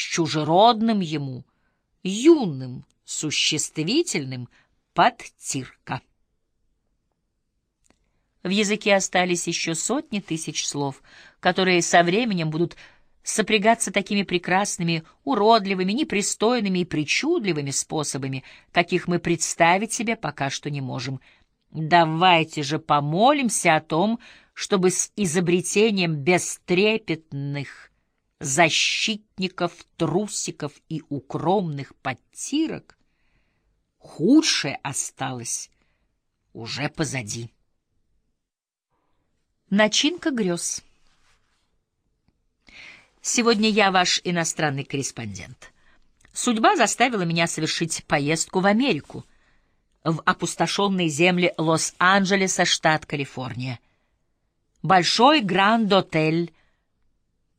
чужеродным ему, юным, существительным подтирка. В языке остались еще сотни тысяч слов, которые со временем будут сопрягаться такими прекрасными, уродливыми, непристойными и причудливыми способами, каких мы представить себе пока что не можем. Давайте же помолимся о том, чтобы с изобретением бестрепетных защитников, трусиков и укромных подтирок худшее осталось уже позади. Начинка грез. Сегодня я ваш иностранный корреспондент. Судьба заставила меня совершить поездку в Америку, в опустошенные земли Лос-Анджелеса, штат Калифорния. Большой Гранд-отель,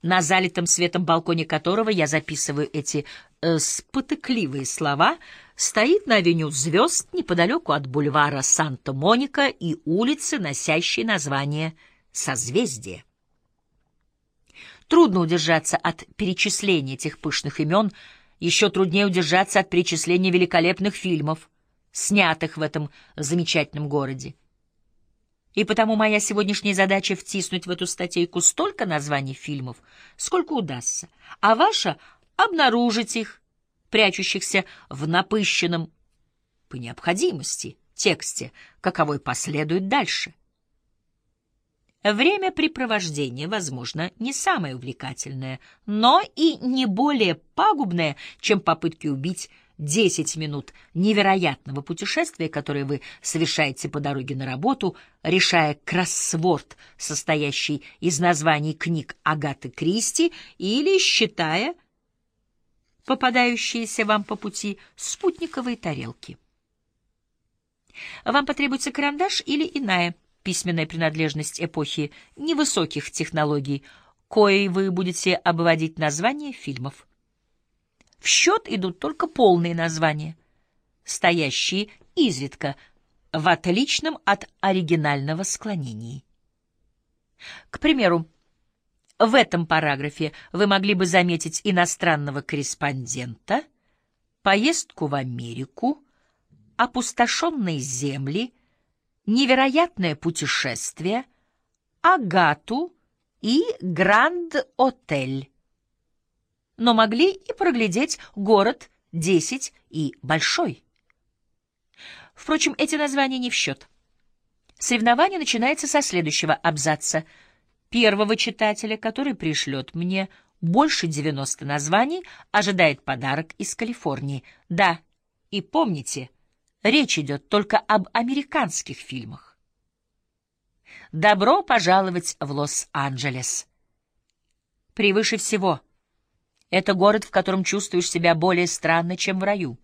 на залитом светом балконе которого я записываю эти э, спотыкливые слова, стоит на авеню звезд неподалеку от бульвара Санта-Моника и улицы, носящей название созвездие. Трудно удержаться от перечисления этих пышных имен, еще труднее удержаться от перечисления великолепных фильмов, снятых в этом замечательном городе. И потому моя сегодняшняя задача — втиснуть в эту статейку столько названий фильмов, сколько удастся, а ваша — обнаружить их, прячущихся в напыщенном, по необходимости, тексте, каковой последует дальше. Времяпрепровождение, возможно, не самое увлекательное, но и не более пагубное, чем попытки убить 10 минут невероятного путешествия, которое вы совершаете по дороге на работу, решая кроссворд, состоящий из названий книг Агаты Кристи, или считая попадающиеся вам по пути спутниковые тарелки. Вам потребуется карандаш или иная письменная принадлежность эпохи невысоких технологий, коей вы будете обводить названия фильмов. Счет идут только полные названия, стоящие изредка в отличном от оригинального склонении. К примеру, в этом параграфе вы могли бы заметить иностранного корреспондента, поездку в Америку, опустошенные земли, невероятное путешествие, Агату и Гранд-отель. Но могли и проглядеть город 10 и Большой. Впрочем, эти названия не в счет. Соревнование начинается со следующего абзаца. Первого читателя, который пришлет мне больше 90 названий, ожидает подарок из Калифорнии. Да, и помните — Речь идет только об американских фильмах. Добро пожаловать в Лос-Анджелес. Превыше всего, это город, в котором чувствуешь себя более странно, чем в раю.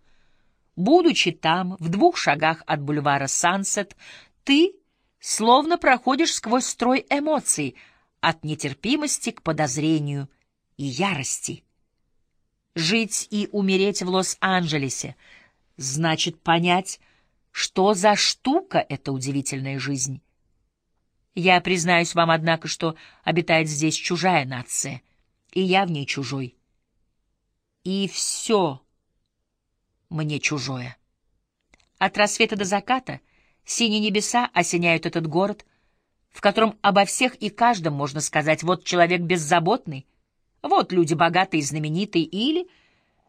Будучи там, в двух шагах от бульвара Сансет, ты словно проходишь сквозь строй эмоций, от нетерпимости к подозрению и ярости. Жить и умереть в Лос-Анджелесе — значит понять, что за штука эта удивительная жизнь. Я признаюсь вам, однако, что обитает здесь чужая нация, и я в ней чужой. И все мне чужое. От рассвета до заката синие небеса осеняют этот город, в котором обо всех и каждом можно сказать «вот человек беззаботный», «вот люди богатые и знаменитые» или —